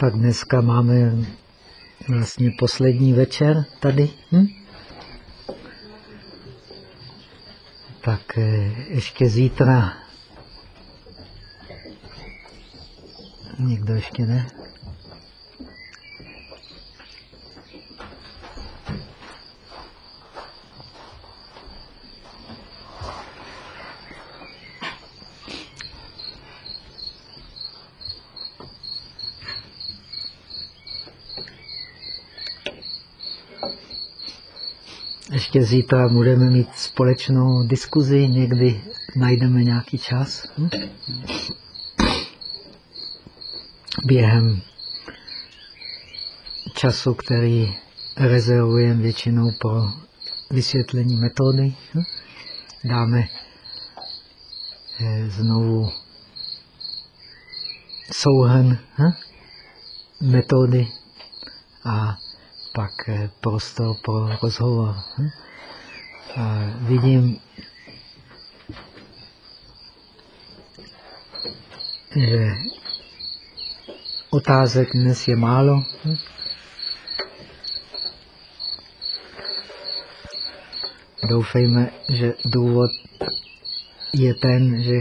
Tak dneska máme vlastně poslední večer tady. Hm? Tak eh, ještě zítra. Někdo ještě ne? Ještě zítra budeme mít společnou diskuzi, někdy najdeme nějaký čas. Hm? Během času, který rezervujeme většinou pro vysvětlení metody, hm? dáme eh, znovu souhrn hm? metody a pak eh, prostor pro rozhovor. Hm? Vidím, že otázek dnes je málo. Doufejme, že důvod je ten, že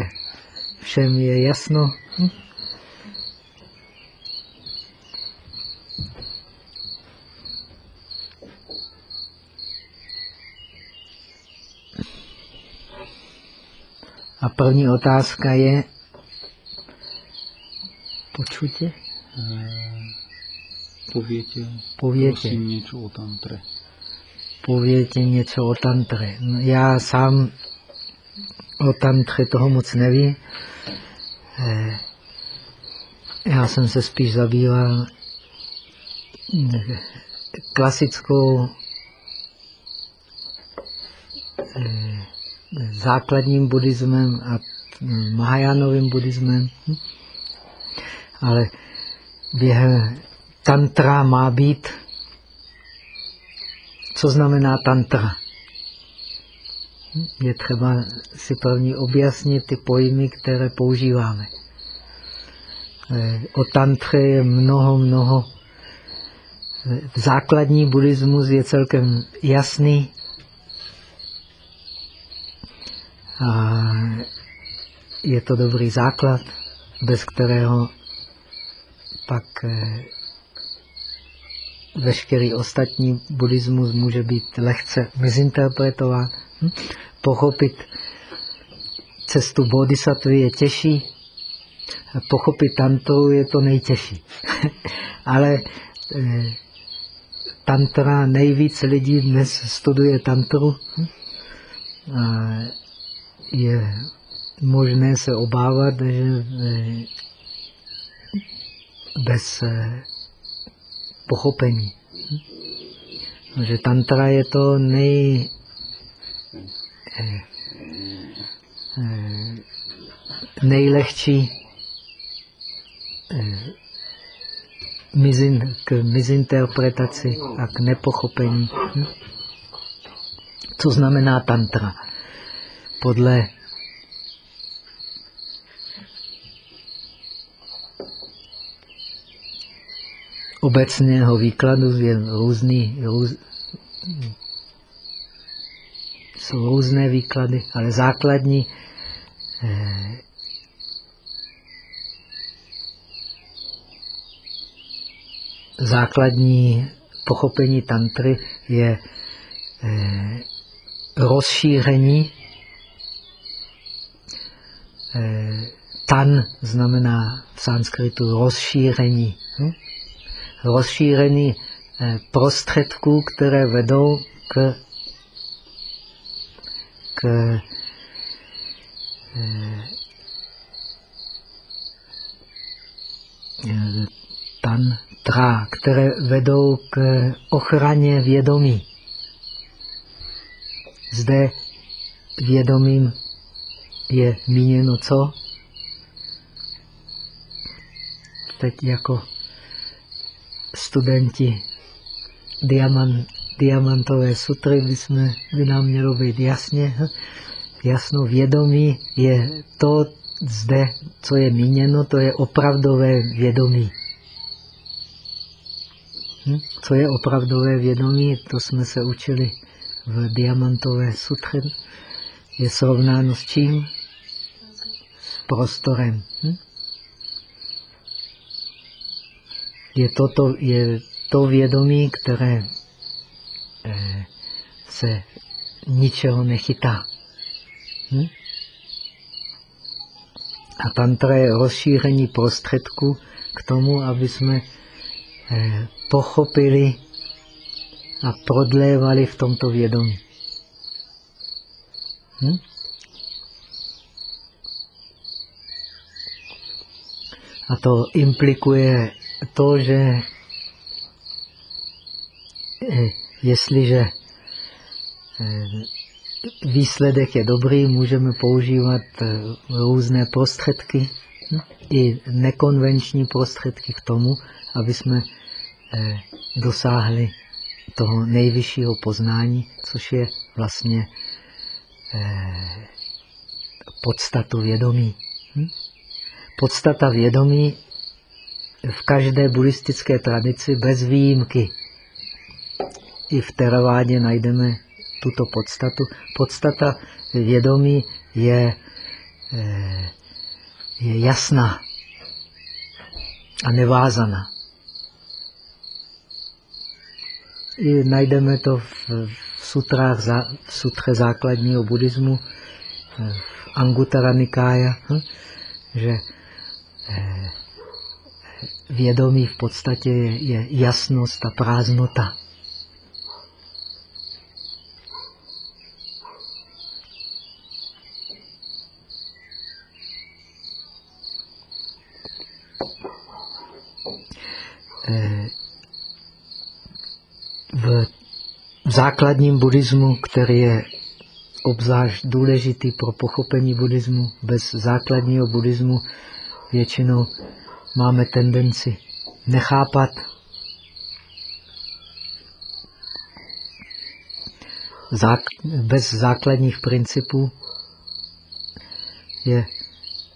všem je jasno. Hm? A první otázka je počutě? Povětě. Povětě. Prosím něco o tantre. Povětě něco o tantre. Já sám o tantre toho moc nevím. Eh, já jsem se spíš zabýval eh, klasickou základním buddhismem a Mahajánovým buddhismem. Ale během tantra má být, co znamená tantra. Je třeba si první objasnit ty pojmy, které používáme. O tantře je mnoho, mnoho. Základní buddhismus je celkem jasný, A je to dobrý základ, bez kterého pak eh, veškerý ostatní buddhismus může být lehce mizinterpretován. Hm? Pochopit cestu bodhisattva je těžší, pochopit tantru je to nejtěžší. Ale eh, tantra, nejvíc lidí dnes studuje tantru. Hm? Je možné se obávat, že eh, bez eh, pochopení. Že tantra je to nej, eh, nejlehčí k mizinterpretaci a k nepochopení. Co znamená tantra? Podle obecného výkladu je různý, růz, jsou různé výklady, ale základní eh, základní pochopení tantry je eh, rozšíření tan znamená v sanskritu rozšíření. Hm? Rozšíření eh, prostředků, které vedou k, k eh, tan tra, které vedou k ochraně vědomí. Zde vědomím je míněno co? Teď jako studenti diamant, diamantové sutry by, jsme, by nám mělo být jasně, jasno vědomí je to zde, co je míněno, to je opravdové vědomí. Hm? Co je opravdové vědomí, to jsme se učili v diamantové sutře. Je srovnáno s čím? Prostorem. Hm? Je, toto, je to vědomí, které eh, se ničeho nechytá. Hm? A tantra je rozšíření prostředku k tomu, aby jsme eh, pochopili a prodlévali v tomto vědomí. Hm? A to implikuje to, že eh, jestliže eh, výsledek je dobrý, můžeme používat eh, různé prostředky, hm? i nekonvenční prostředky k tomu, aby jsme dosáhli toho nejvyššího poznání, což je vlastně podstatu vědomí. Hm? Podstata vědomí v každé buddhistické tradici bez výjimky. I v teravádě najdeme tuto podstatu. Podstata vědomí je, eh, je jasná a nevázaná. I najdeme to v, v sutrách, v sutře základního buddhismu, eh, v Anguttara Nikája, hm, že vědomí v podstatě je jasnost a prázdnota. Eh, v základním buddhismu, který je obzvlášť důležitý pro pochopení buddhismu, bez základního buddhismu většinou máme tendenci nechápat zák bez základních principů je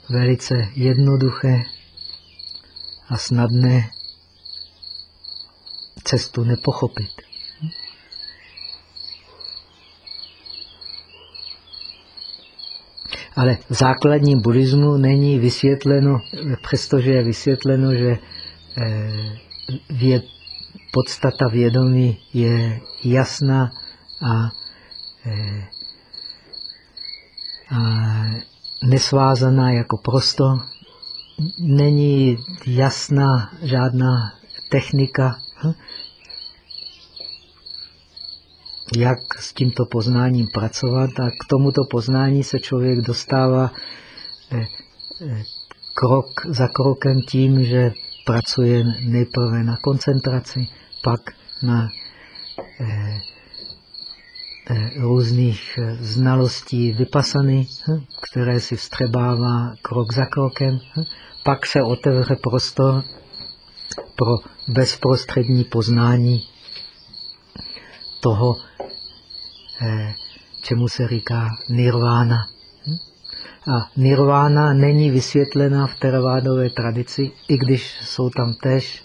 velice jednoduché a snadné cestu nepochopit. Ale v základním buddhismu není vysvětleno, přestože je vysvětleno, že eh, věd, podstata vědomí je jasná a, eh, a nesvázaná jako prostor. Není jasná žádná technika, hm? Jak s tímto poznáním pracovat a k tomuto poznání se člověk dostává eh, eh, krok za krokem tím, že pracuje nejprve na koncentraci, pak na eh, různých znalostí vypasany, hm, které si vstřebává krok za krokem. Hm. Pak se otevře prostor pro bezprostřední poznání toho, čemu se říká nirvána. Hm? A nirvána není vysvětlená v teravádové tradici, i když jsou tam tež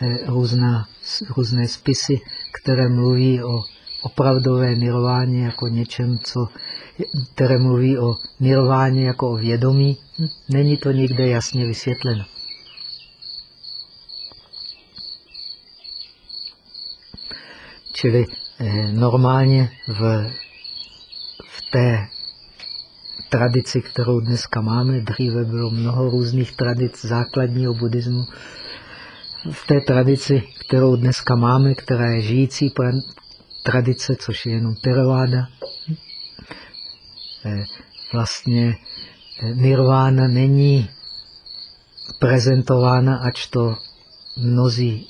eh, různá, různé spisy, které mluví o opravdové nirváně jako něčem, co, které mluví o nirváně jako o vědomí. Hm? Není to nikde jasně vysvětleno. Čili Eh, normálně v, v té tradici, kterou dneska máme, dříve bylo mnoho různých tradic základního buddhismu, v té tradici, kterou dneska máme, která je žijící tradice, což je jenom Theravada, eh, vlastně eh, nirvána není prezentována, ač to mnozí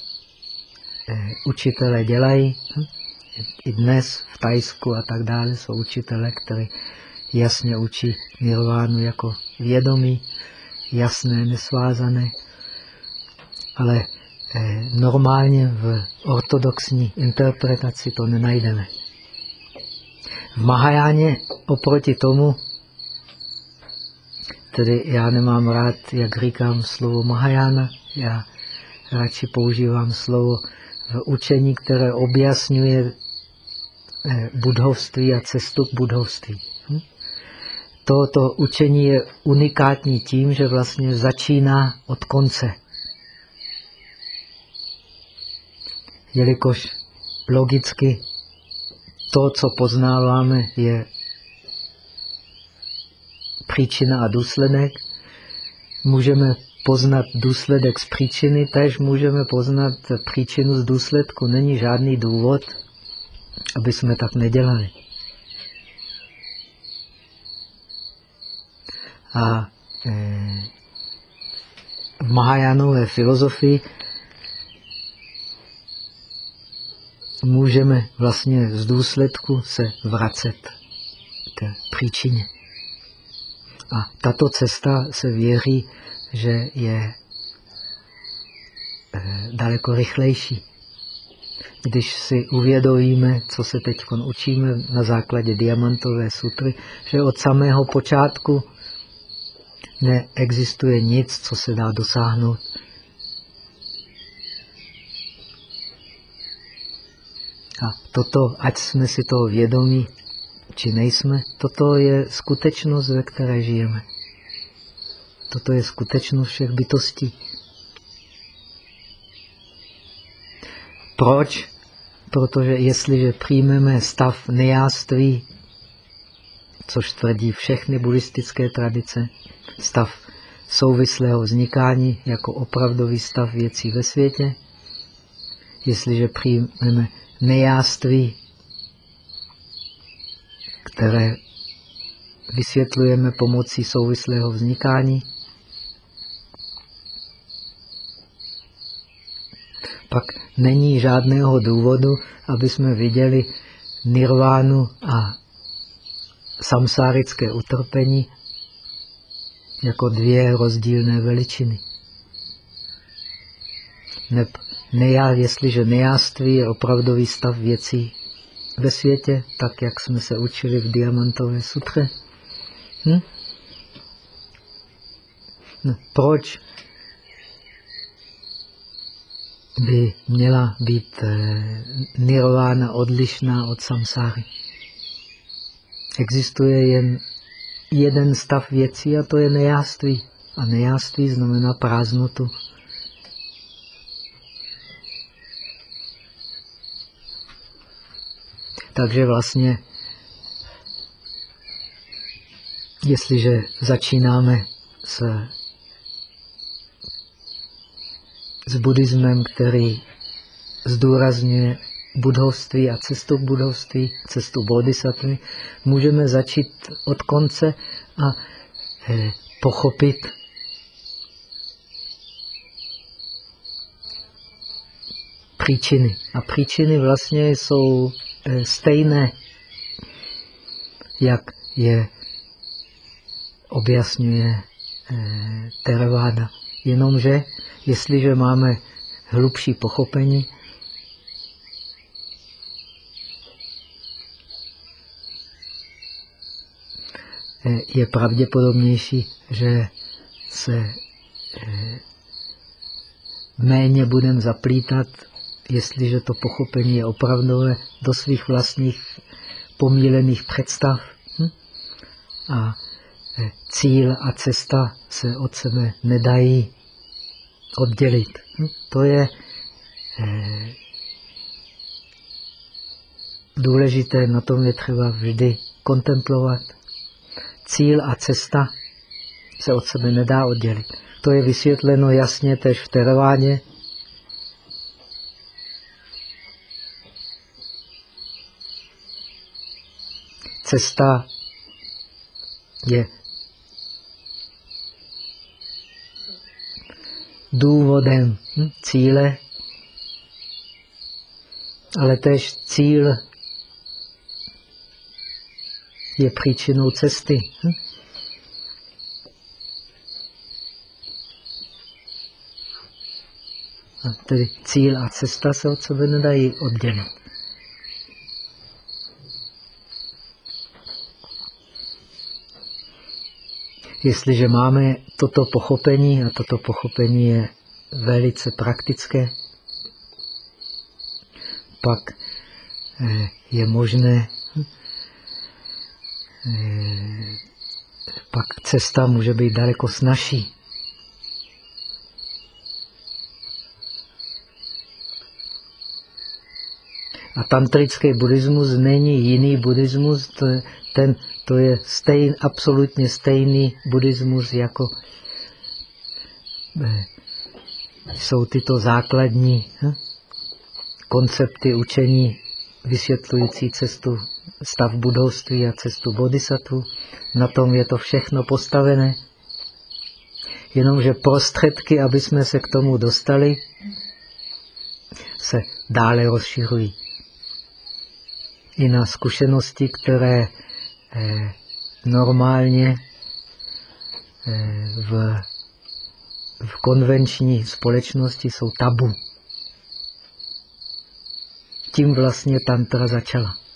učitelé dělají i dnes v Tajsku a tak dále jsou učitele, kteří jasně učí nirvánu jako vědomí, jasné, nesvázané. Ale eh, normálně v ortodoxní interpretaci to nenajdeme. V Mahajáně oproti tomu, tedy já nemám rád, jak říkám slovo Mahajána, já radši používám slovo v učení, které objasňuje budhovství a cestu k budhovství. Hm? Toto učení je unikátní tím, že vlastně začíná od konce. Jelikož logicky to, co poznáváme, je příčina a důsledek. Můžeme poznat důsledek z příčiny, tež můžeme poznat příčinu z důsledku. Není žádný důvod, aby jsme tak nedělali. A e, v Mahajánové filozofii můžeme vlastně z důsledku se vracet k příčině. A tato cesta se věří, že je eh, daleko rychlejší. Když si uvědomíme, co se teď učíme na základě diamantové sutry, že od samého počátku neexistuje nic, co se dá dosáhnout. A toto, ať jsme si toho vědomí, či nejsme, toto je skutečnost, ve které žijeme. Toto je skutečnost všech bytostí. Proč? Protože jestliže přijmeme stav nejáství, což tvrdí všechny buddhistické tradice, stav souvislého vznikání jako opravdový stav věcí ve světě, jestliže přijmeme nejáství, které vysvětlujeme pomocí souvislého vznikání, pak není žádného důvodu, aby jsme viděli nirvánu a samsárické utrpení jako dvě rozdílné veličiny. Ne, nejá, jestliže nejáství je opravdový stav věcí ve světě, tak jak jsme se učili v Diamantové sutře. Hm? No, proč by měla být eh, nirvána odlišná od samsáry. Existuje jen jeden stav věcí a to je nejáství. A nejáství znamená prázdnotu. Takže vlastně, jestliže začínáme s s buddhismem, který zdůrazňuje budhovství a cestu k budhovství, cestu bodhisattva, můžeme začít od konce a eh, pochopit příčiny. A příčiny vlastně jsou eh, stejné, jak je objasňuje eh, Theravada. Jenomže Jestliže máme hlubší pochopení, je pravděpodobnější, že se eh, méně budeme zaplítat, jestliže to pochopení je opravdové, do svých vlastních pomílených představ. Hm? A eh, cíl a cesta se od sebe nedají oddělit. Hm? To je eh, důležité, na tom je třeba vždy kontemplovat. Cíl a cesta se od sebe nedá oddělit. To je vysvětleno jasně tež v Teravádě. Cesta je důvodem hm, cíle, ale tež cíl je příčinou cesty. Hm? A tedy cíl a cesta se od sebe nedají oddělit. Jestliže máme toto pochopení, a toto pochopení je velice praktické, pak eh, je možné eh, pak cesta může být daleko snažší. A tantrický buddhismus není jiný buddhismus, ten, to je stejn, absolutně stejný buddhismus jako eh, jsou tyto základní hm, koncepty učení vysvětlující cestu stav budovství a cestu bodhisattva. Na tom je to všechno postavené. Jenomže prostředky, aby jsme se k tomu dostali, se dále rozšiřují. I na zkušenosti, které normálně eh, v, v konvenční společnosti jsou tabu. Tím vlastně tantra začala.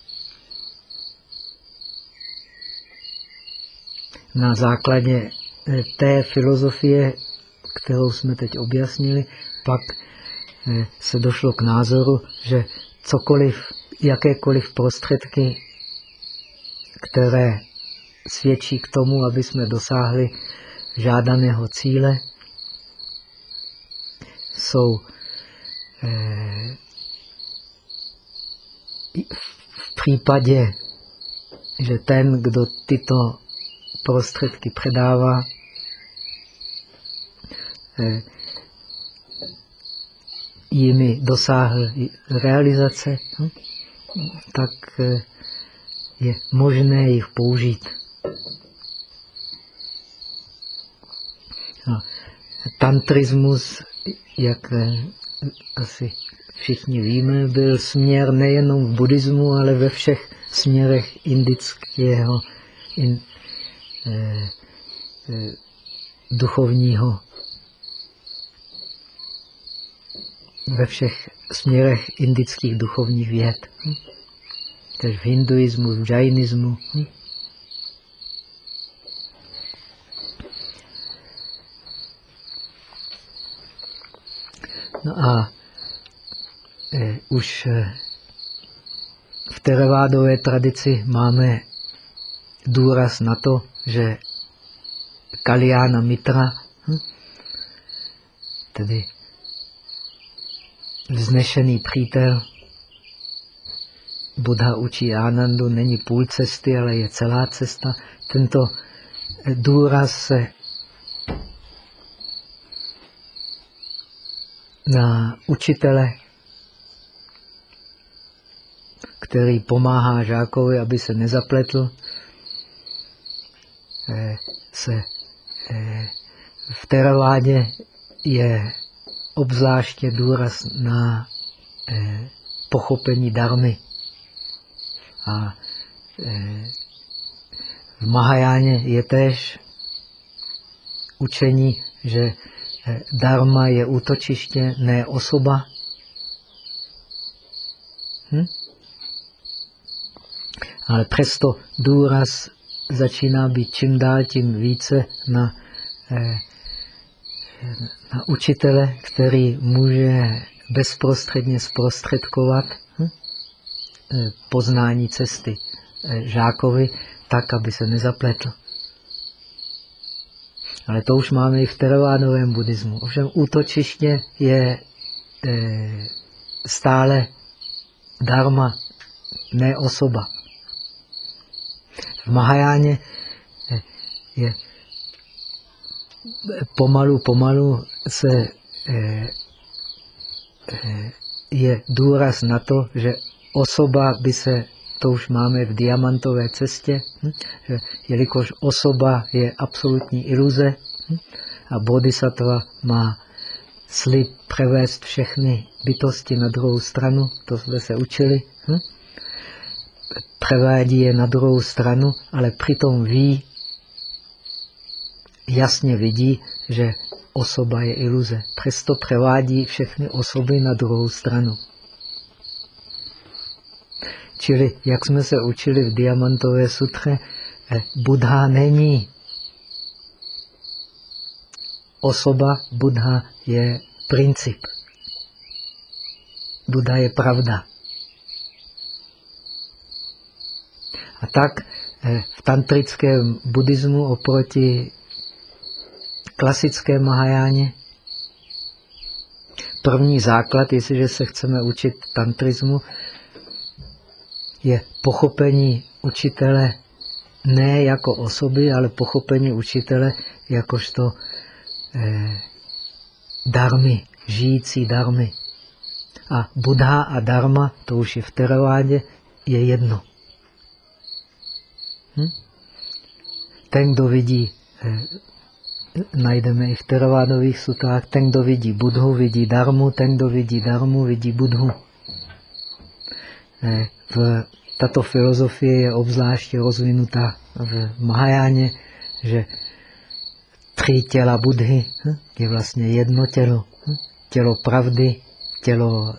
na základě eh, té filozofie, kterou jsme teď objasnili, pak eh, se došlo k názoru, že cokoliv, jakékoliv prostředky, které svědčí k tomu, aby jsme dosáhli žádaného cíle, jsou eh, v případě, že ten, kdo tyto prostředky předává, eh, jimi dosáhl realizace, hm, tak eh, je možné jich použít. Tantrismus, jak eh, asi všichni víme, byl směr nejenom v buddhismu, ale ve všech směrech indického, in, Eh, eh, duchovního ve všech směrech indických duchovních věd. Tež v hinduismu, v džajnismu. Hm? No a eh, už eh, v teravádové tradici máme důraz na to, že Kaliana Mitra, hm, tedy vznešený přítel, Buddha učí Anandu, není půl cesty, ale je celá cesta. Tento důraz se na učitele, který pomáhá žákovi, aby se nezapletl, Eh, se eh, v teravádě je obzvláště důraz na eh, pochopení darmy. A v Mahajáně je též učení, že dharma je útočiště, ne osoba. Hm? Ale přesto důraz začíná být čím dál tím více na, eh, na učitele, který může bezprostředně zprostředkovat hm, eh, poznání cesty eh, žákovi tak, aby se nezapletl. Ale to už máme i v teravádovém buddhismu. Ovšem útočiště je stále dharma, ne osoba. V Mahajáně je pomalu, pomalu se eh, eh, je důraz na to, že osoba by se, to už máme v diamantové cestě, hm, že jelikož osoba je absolutní iluze hm, a bodhisattva má slib převést všechny bytosti na druhou stranu, to jsme se učili, hm, převádí je na druhou stranu, ale přitom ví, jasně vidí, že osoba je iluze. Přesto převádí všechny osoby na druhou stranu. Čili, jak jsme se učili v Diamantové sutře, eh, Buddha není. Osoba Buddha je princip. Buddha je pravda. A tak eh, v tantrickém buddhismu oproti klasické Mahajáně první základ, jestliže se chceme učit tantrismu, je pochopení učitele ne jako osoby, ale pochopení učitele jakožto eh, darmy, žijící darmy. A Buddha a Dharma, to už je v teravádě, je jedno. Hm? Ten, kdo vidí, eh, najdeme i v teravádových sutách, ten, kdo vidí Budhu, vidí Dharmu, ten, kdo vidí Dharmu, vidí Budhu. Eh, v, tato filozofie je obzvláště rozvinutá v Mahajáně, že tři těla Budhy hm, je vlastně jedno tělo. Hm, tělo pravdy, tělo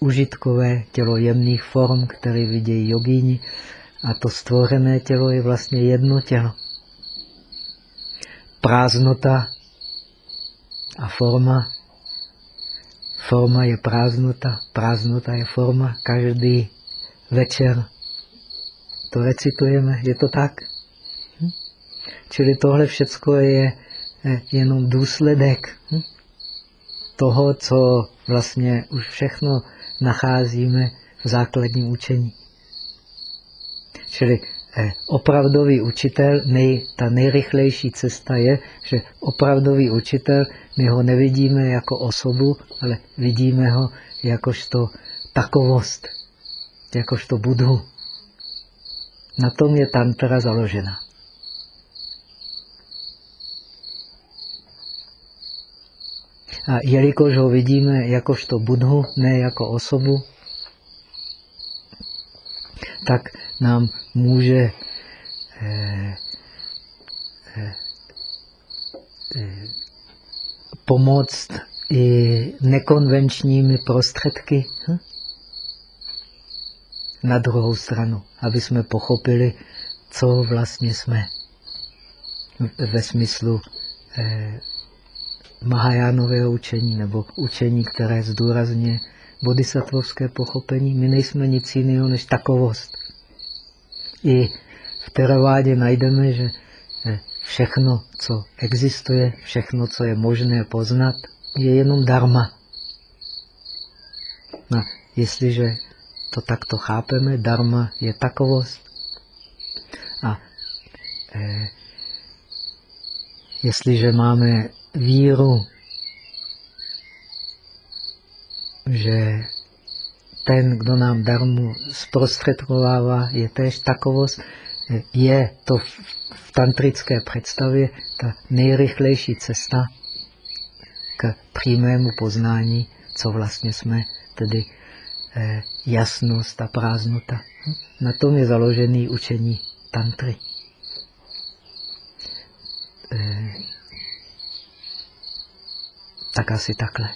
užitkové, tělo jemných form, které vidějí jogíni. A to stvořené tělo je vlastně jedno tělo. Prázdnota a forma. Forma je prázdnota, prázdnota je forma. Každý večer to recitujeme, je to tak? Hm? Čili tohle všecko je jenom důsledek hm? toho, co vlastně už všechno nacházíme v základním učení. Čili eh, opravdový učitel, nej, ta nejrychlejší cesta je, že opravdový učitel, my ho nevidíme jako osobu, ale vidíme ho jakožto takovost, jakožto budhu. Na tom je tantra založena. A jelikož ho vidíme jakožto budhu, ne jako osobu, tak nám může eh, eh, eh, pomoct i nekonvenčními prostředky hm? Na druhou stranu, aby jsme pochopili, co vlastně jsme ve smyslu eh, Mahajánového učení nebo učení, které zdůrazně bodhisattvovské pochopení. My nejsme nic jiného než takovost. I v teravádě najdeme, že eh, všechno, co existuje, všechno, co je možné poznat, je jenom dharma. No, jestliže to takto chápeme, dharma je takovost. A eh, jestliže máme víru, že ten, kdo nám darmu zprostředkovává, je též takovost, je to v tantrické představě ta nejrychlejší cesta k přímému poznání, co vlastně jsme, tedy jasnost a prázdnota. Na tom je založený učení tantry. Eh, tak asi takhle.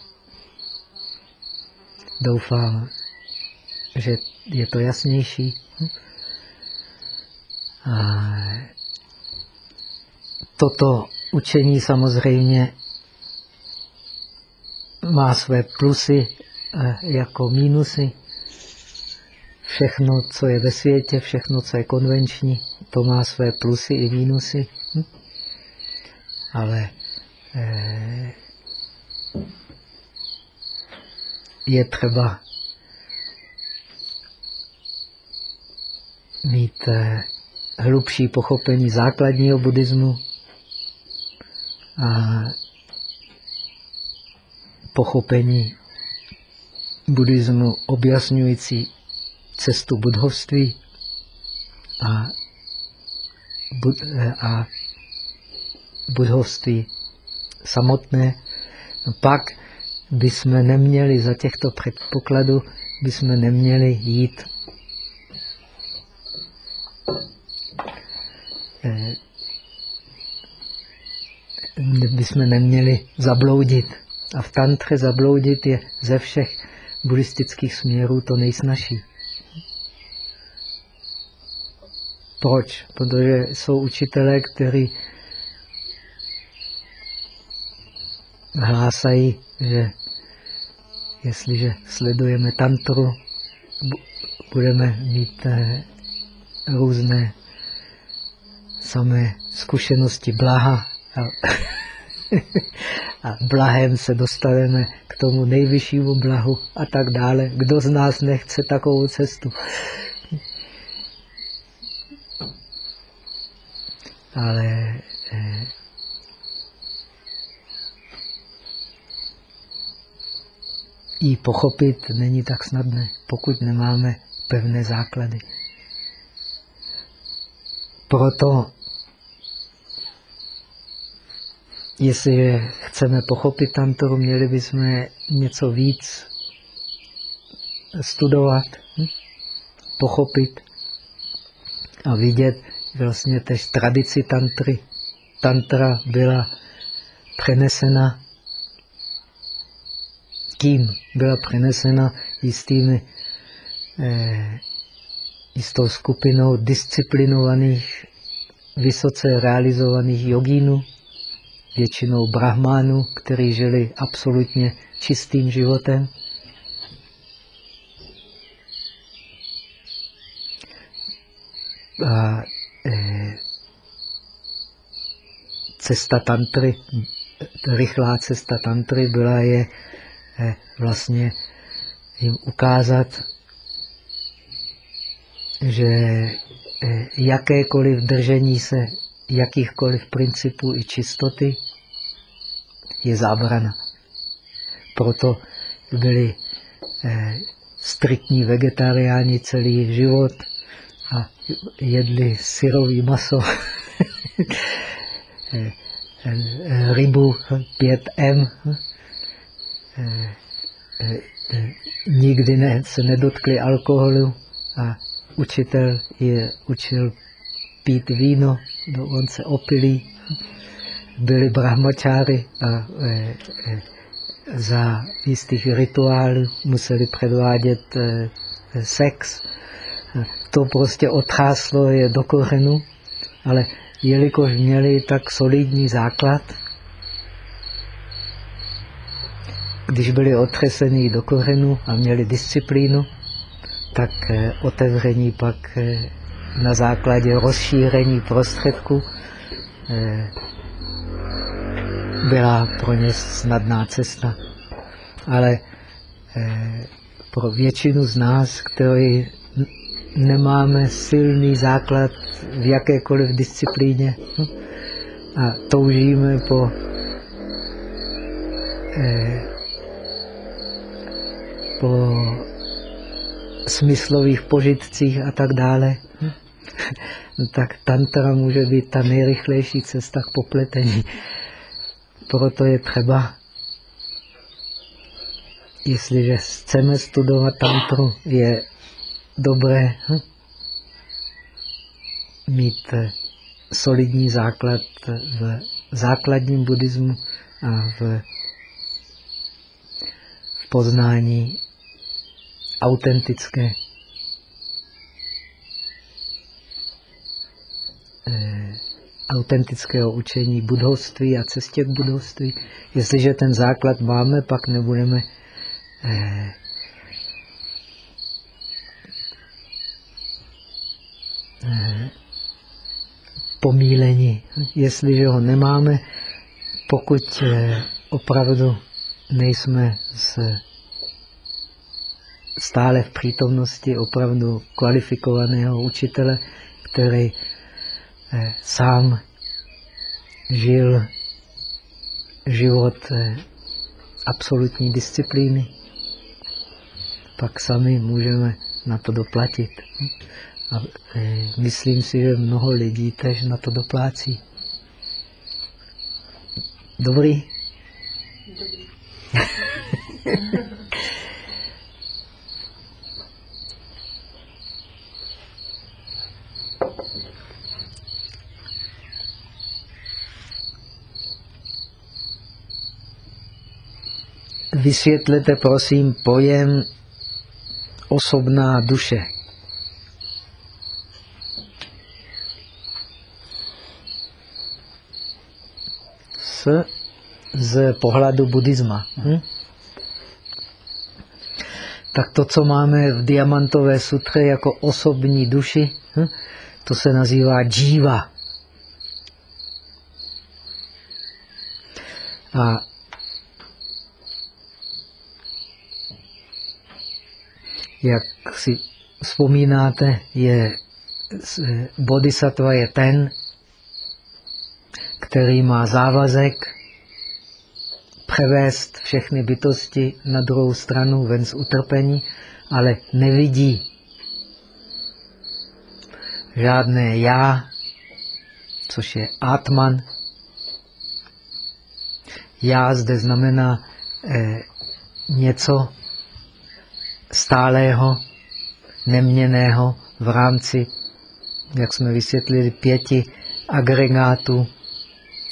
Doufám, že je to jasnější. A toto učení samozřejmě má své plusy jako mínusy. Všechno, co je ve světě, všechno, co je konvenční, to má své plusy i mínusy. Hm? Ale eh, je třeba mít eh, hlubší pochopení základního buddhismu a pochopení buddhismu objasňující cestu budhovství a, bud, eh, a budhovství samotné. Pak bychom neměli za těchto předpokladů, bychom neměli jít eh, bychom neměli zabloudit. A v tantře zabloudit je ze všech buddhistických směrů to nejsnažší. Proč? Protože jsou učitelé, kteří hlásají, že jestliže sledujeme tantru, budeme mít eh, různé samé zkušenosti blaha. A, blahem se dostaneme k tomu nejvyššímu blahu a tak dále. Kdo z nás nechce takovou cestu? Ale eh, ji pochopit není tak snadné, pokud nemáme pevné základy. Proto, jestliže chceme pochopit tantru, měli bychom něco víc studovat, hm? pochopit a vidět vlastně tež tradici tantry. Tantra byla přenesena kým? Byla přenesena jistými eh, jistou skupinou disciplinovaných, vysoce realizovaných jogínů, většinou brahmánů, kteří žili absolutně čistým životem. A e, cesta tantry, rychlá cesta tantry byla je e, vlastně jim ukázat že eh, jakékoliv držení se jakýchkoliv principů i čistoty je zábrana. Proto byli eh, striktní vegetariáni celý život a jedli syrový maso, eh, rybu 5M, nikdy ne, se nedotkli alkoholu a učitel je učil pít víno, on se opilí, byli brahmačáry a e, e, za jistých rituálů museli předvádět e, sex. To prostě otřáslo je do kořenu, ale jelikož měli tak solidní základ, když byli otřesení do kořenu a měli disciplínu, tak eh, otevření pak eh, na základě rozšíření prostředku eh, byla pro ně snadná cesta. Ale pro většinu z nás, kteří nemáme silný základ v jakékoliv disciplíně hm, a toužíme po po smyslových požitcích a tak dále? Tak tantra může být ta nejrychlejší cesta k popletení. Proto je třeba, jestliže chceme studovat tantru, je dobré hm? mít solidní základ v základním buddhismu a v poznání autentické autentického učení budovství a cestě k budovství. Jestliže ten základ máme, pak nebudeme eh, eh, pomíleni. Jestliže ho nemáme, pokud eh, opravdu nejsme s stále v přítomnosti opravdu kvalifikovaného učitele, který sám žil život eh, absolutní disciplíny, pak sami můžeme na to doplatit. A eh, myslím si, že mnoho lidí tež na to doplácí. Dobrý? Dobrý. vysvětlete, prosím, pojem osobná duše. s z pohledu buddhisma. Hm? Tak to, co máme v Diamantové sutře jako osobní duši, hm? to se nazývá džíva. A jak si vzpomínáte, je bodhisattva je ten, který má závazek převést všechny bytosti na druhou stranu ven z utrpení, ale nevidí žádné já, což je Atman. Já zde znamená eh, něco stálého, neměného v rámci, jak jsme vysvětlili, pěti agregátů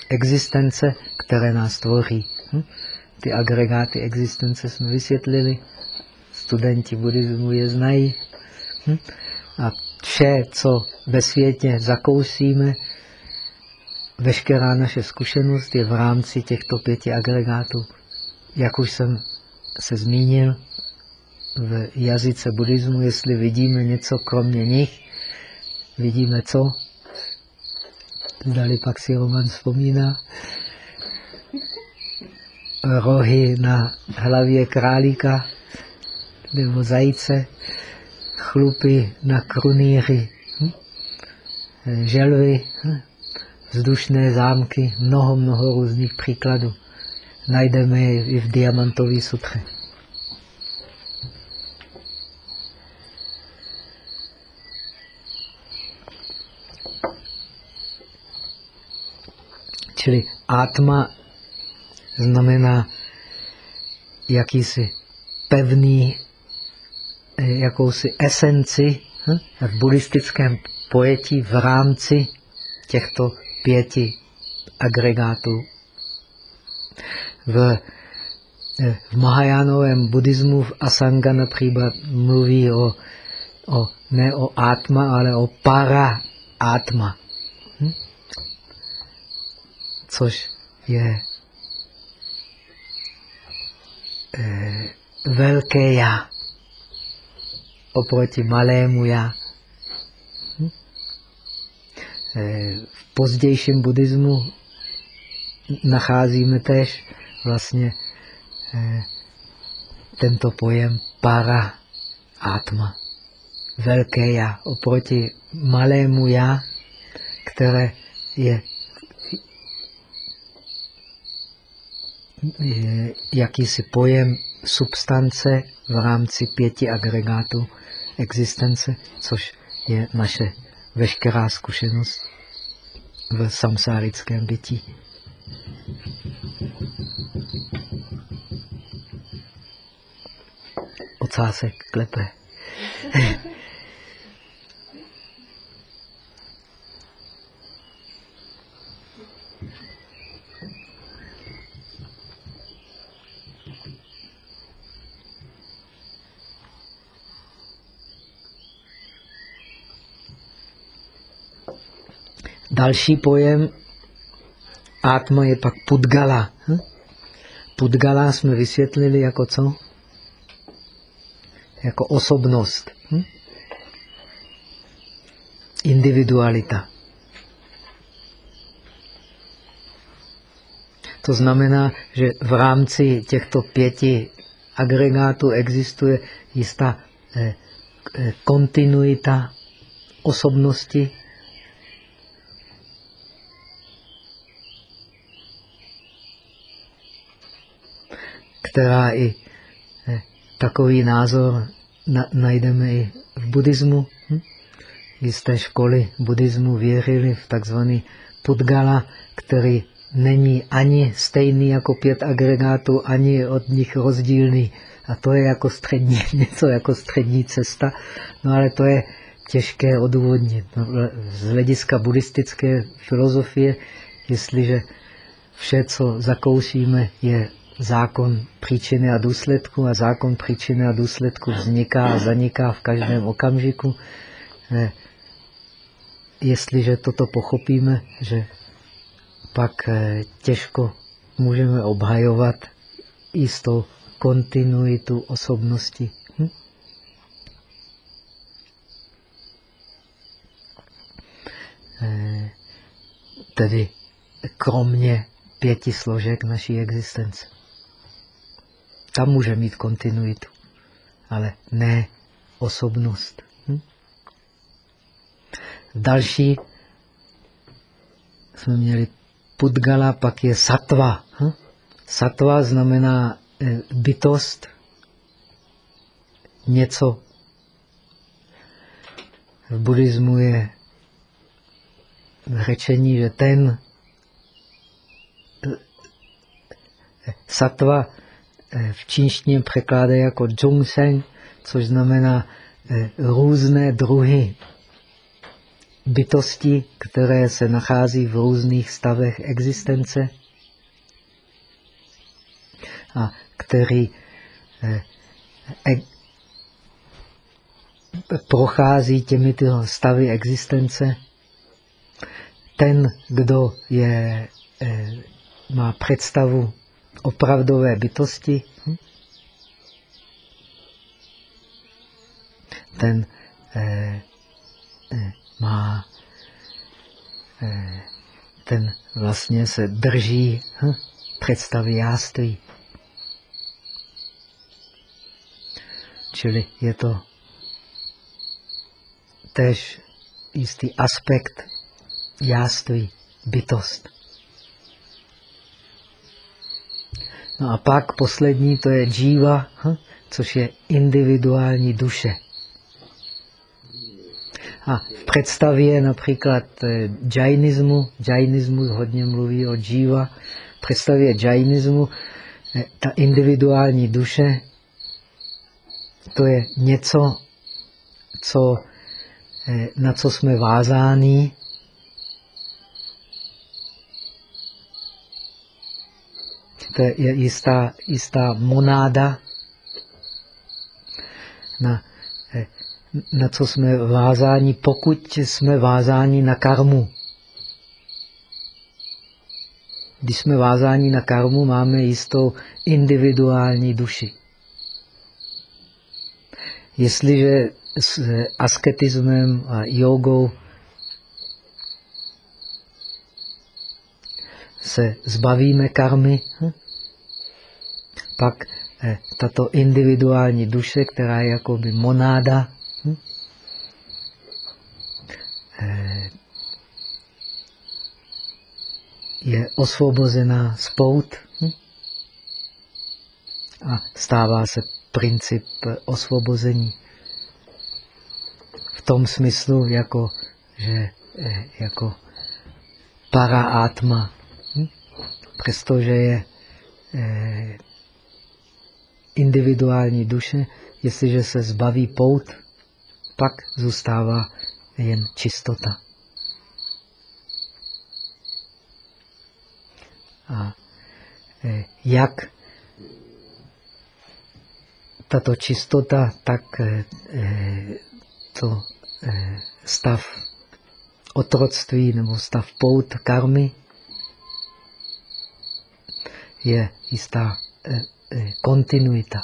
existence, které nás tvoří. Hm? Ty agregáty existence jsme vysvětlili, studenti buddhismu je znají. Hm? A vše, co ve světě zakousíme, veškerá naše zkušenost je v rámci těchto pěti agregátů. Jak už jsem se zmínil, v jazyce buddhismu, jestli vidíme něco kromě nich, vidíme co? Zdali pak si Roman vzpomíná. Rohy na hlavě králíka nebo zajíce, chlupy na krunýři, hm? želvy, hm? vzdušné zámky, mnoho, mnoho různých příkladů. Najdeme je i v diamantové sutře. Čili atma znamená jakýsi pevný, eh, jakousi esenci hm? v buddhistickém pojetí v rámci těchto pěti agregátů. V, eh, v Mahajánovém buddhismu v Asanga například mluví o, o, ne o atma, ale o para atma což je e, velké já oproti malému já. Hm? E, v pozdějším buddhismu nacházíme tež vlastně e, tento pojem para atma. Velké já oproti malému já, které je jakýsi pojem substance v rámci pěti agregátů existence, což je naše veškerá zkušenost v samsárickém bytí. Ocásek klepe. Další pojem Atma je pak Pudgala. Hm? Pudgala jsme vysvětlili jako co? Jako osobnost. Hm? Individualita. To znamená, že v rámci těchto pěti agregátů existuje jistá eh, eh, kontinuita osobnosti která i eh, takový názor na, najdeme i v buddhismu. Hm? Jisté školy buddhismu věřili v takzvaný Pudgala, který není ani stejný jako pět agregátů, ani od nich rozdílný. A to je jako střední, něco jako střední cesta. No ale to je těžké odůvodnit. No, z hlediska buddhistické filozofie, jestliže vše, co zakoušíme, je zákon příčiny a důsledku a zákon příčiny a důsledku vzniká a zaniká v každém okamžiku. Eh, jestliže toto pochopíme, že pak eh, těžko můžeme obhajovat jistou kontinuitu osobnosti. Hm? Eh, tedy kromě pěti složek naší existence. Tam může mít kontinuitu, ale ne osobnost. Hm? Další jsme měli Pudgala, pak je Satva. Hm? Satva znamená eh, bytost, něco. V buddhismu je řečení, že ten eh, satva v čínštině překládá jako Zhongsheng, což znamená různé druhy bytosti, které se nachází v různých stavech existence a který eh, e, prochází těmito stavy existence. Ten, kdo je, eh, má představu opravdové bytosti, hm? ten eh, má ten vlastně se drží hm, představy jáství. Čili je to tež jistý aspekt jáství, bytost. No a pak poslední, to je džíva, hm, což je individuální duše. A v představě například eh, džajnismu, džajnismus hodně mluví o džíva, v představě džajnismu eh, ta individuální duše to je něco, co, eh, na co jsme vázáni. To je jistá, jistá monáda, na, eh, na co jsme vázáni, pokud jsme vázáni na karmu. Když jsme vázáni na karmu, máme jistou individuální duši. Jestliže s asketismem a jogou se zbavíme karmy, hm? Pak eh, tato individuální duše, která je jakoby monáda, hm? eh, je osvobozená z pout hm? a stává se princip osvobození. V tom smyslu, jako, že eh, jako para atma, hm? přestože je eh, individuální duše, jestliže se zbaví pout, pak zůstává jen čistota. A eh, jak tato čistota, tak eh, eh, to stav otroctví nebo stav pout karmy je jistá kontinuita.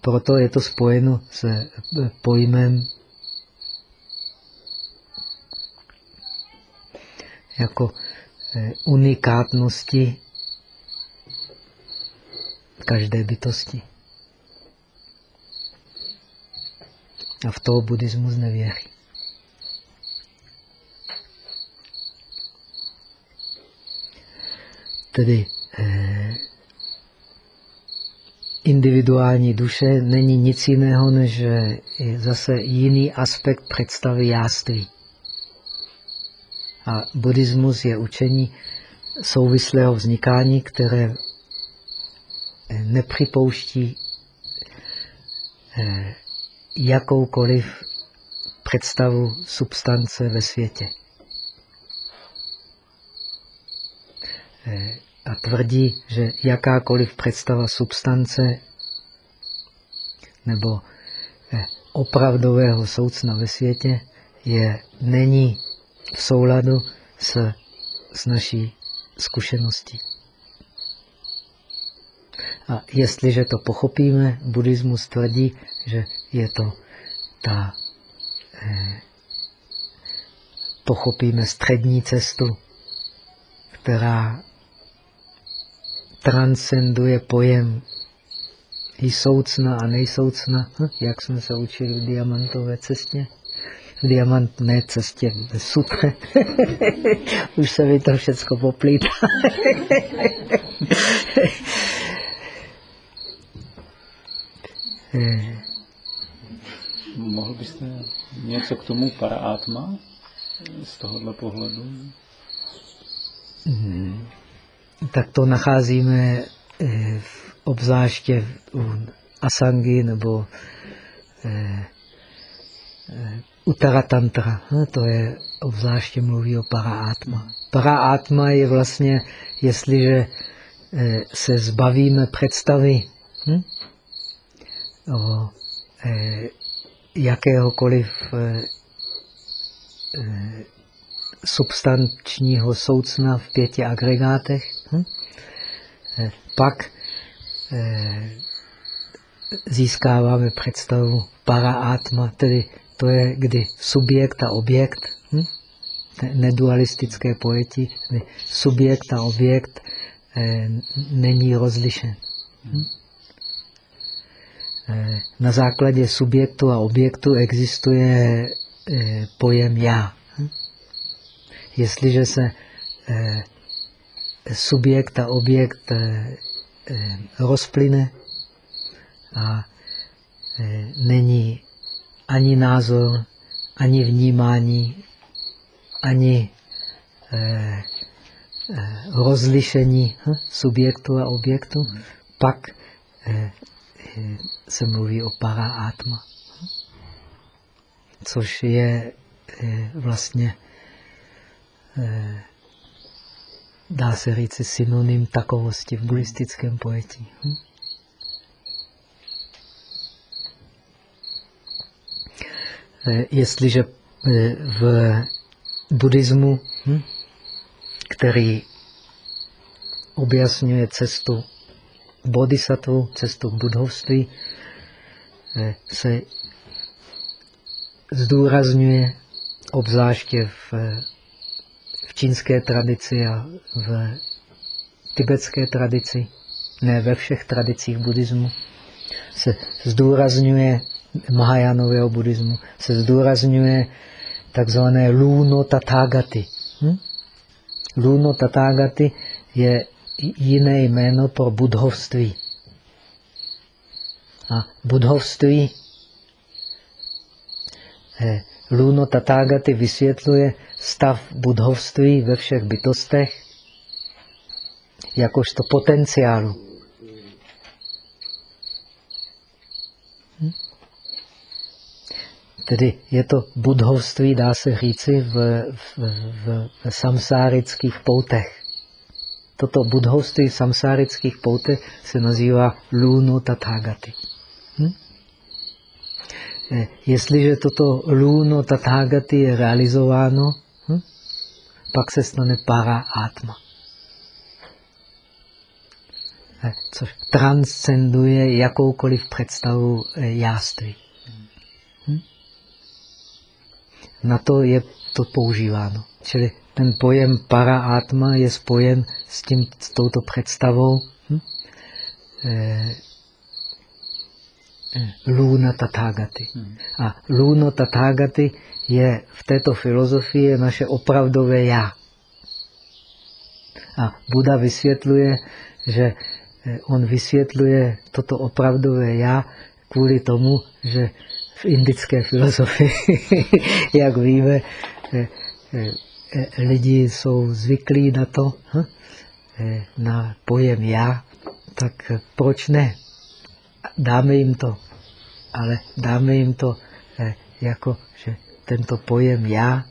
Proto je to spojeno s pojmem jako unikátnosti každé bytosti. A v toho buddhismus nevěří. Tedy eh, individuální duše není nic jiného, než zase jiný aspekt představy jáství. A buddhismus je učení souvislého vznikání, které nepřipouští eh, jakoukoliv představu substance ve světě. A tvrdí, že jakákoliv představa substance nebo eh, opravdového soucna ve světě je, není v souladu s, s naší zkušeností. A jestliže to pochopíme, buddhismus tvrdí, že je to ta eh, pochopíme střední cestu, která transcenduje pojem i soucna a nejsoucna, hm? jak jsme se učili v diamantové cestě. V diamantné cestě v sutře. Už se mi to všechno poplítá. Mohl byste něco k tomu paraátma z tohohle pohledu? Hmm. Tak to nacházíme eh, v, obzvláště u Asangy nebo eh, eh, u Taratantra. No, to je obzvláště mluví o paraátma. Paraátma je vlastně, jestliže se zbavíme představy hm? o jakéhokoliv substančního soucna v pěti agregátech, hm? pak eh, získáváme představu para-atma, tedy to je, kdy subjekt a objekt, hm? nedualistické pojetí, kdy subjekt a objekt eh, není rozlišen. Hm? Eh, na základě subjektu a objektu existuje eh, pojem já. Jestliže se eh, subjekt a objekt eh, eh, rozplyne a eh, není ani názor, ani vnímání, ani rozlišení hm, subjektu a objektu, pak se mluví o para-atma, což je vlastně dá se říct, synonym takovosti v buddhistickém pojetí. Hm? Eh, jestliže eh, v buddhismu, hm, který objasňuje cestu bodhisattva, cestu k budhovství, eh, se zdůrazňuje obzvláště v čínské tradici a v tibetské tradici, ne ve všech tradicích buddhismu, se zdůrazňuje Mahajánového buddhismu, se zdůrazňuje takzvané Luno Tathagati. Hm? Luno Tathagati je jiné jméno pro budhovství. A budhovství eh, Luno Tathagati vysvětluje stav budhovství ve všech bytostech jakožto potenciálu. Hm? Tedy je to budhovství, dá se říci, v, v, v, v samsárických poutech. Toto budhovství v samsárických poutech se nazývá Luno Tathagati. Hm? Eh, jestliže toto lůno tathagati je realizováno, pak se stane para atma. Eh, což transcenduje jakoukoliv představu eh, jáství. Hm? Na to je to používáno. Čili ten pojem para atma je spojen s, tím, s touto představou hm? Luna Tathagati. Hmm. A Luna Tathagati je v této filozofii naše opravdové já. A Buda vysvětluje, že eh, on vysvětluje toto opravdové já kvůli tomu, že v indické filozofii, jak víme, eh, eh, lidi jsou zvyklí na to, hm, na pojem já, tak proč ne? Dáme jim to, ale dáme jim to eh, jako, že tento pojem já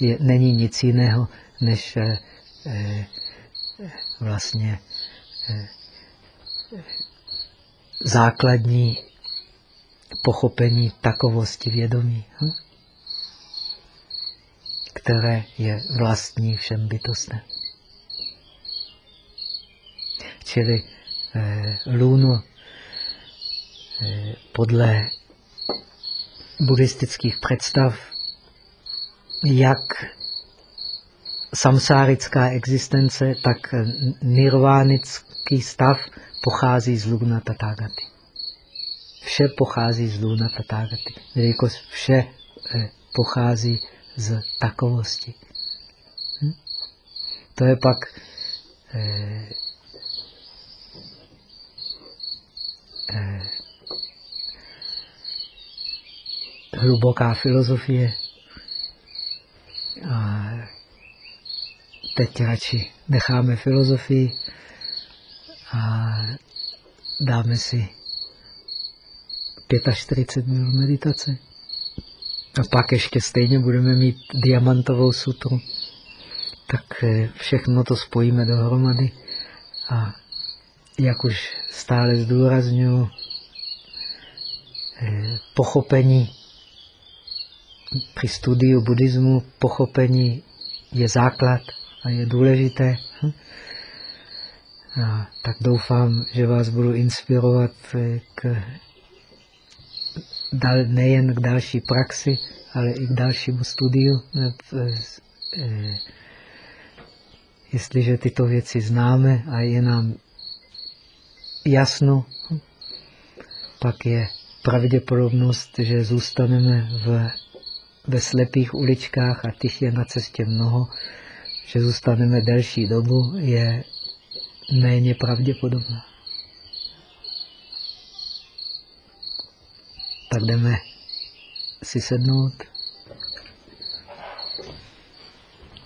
je, není nic jiného, než eh, eh, vlastně eh, základní pochopení takovosti vědomí, hm? které je vlastní všem bytostem. Čili Eh, lůno eh, podle buddhistických představ jak samsárická existence, tak nirvánický stav pochází z Lugna Tatágaty. Vše pochází z Luna Tatágaty, jelikož vše eh, pochází z takovosti. Hm? To je pak hluboká filozofie. A teď radši necháme filozofii a dáme si 45 minut meditace. A pak ještě stejně budeme mít diamantovou sutru. Tak eh, všechno to spojíme dohromady. A jak už stále zdůraznuju, eh, pochopení při studiu buddhismu, pochopení je základ a je důležité. Hm? A tak doufám, že vás budu inspirovat eh, k dal, nejen k další praxi, ale i k dalšímu studiu. Eh, jestliže tyto věci známe a je nám jasno, pak je pravděpodobnost, že zůstaneme v, ve slepých uličkách a těch je na cestě mnoho, že zůstaneme delší dobu, je méně pravděpodobná. tak jdeme si sednout.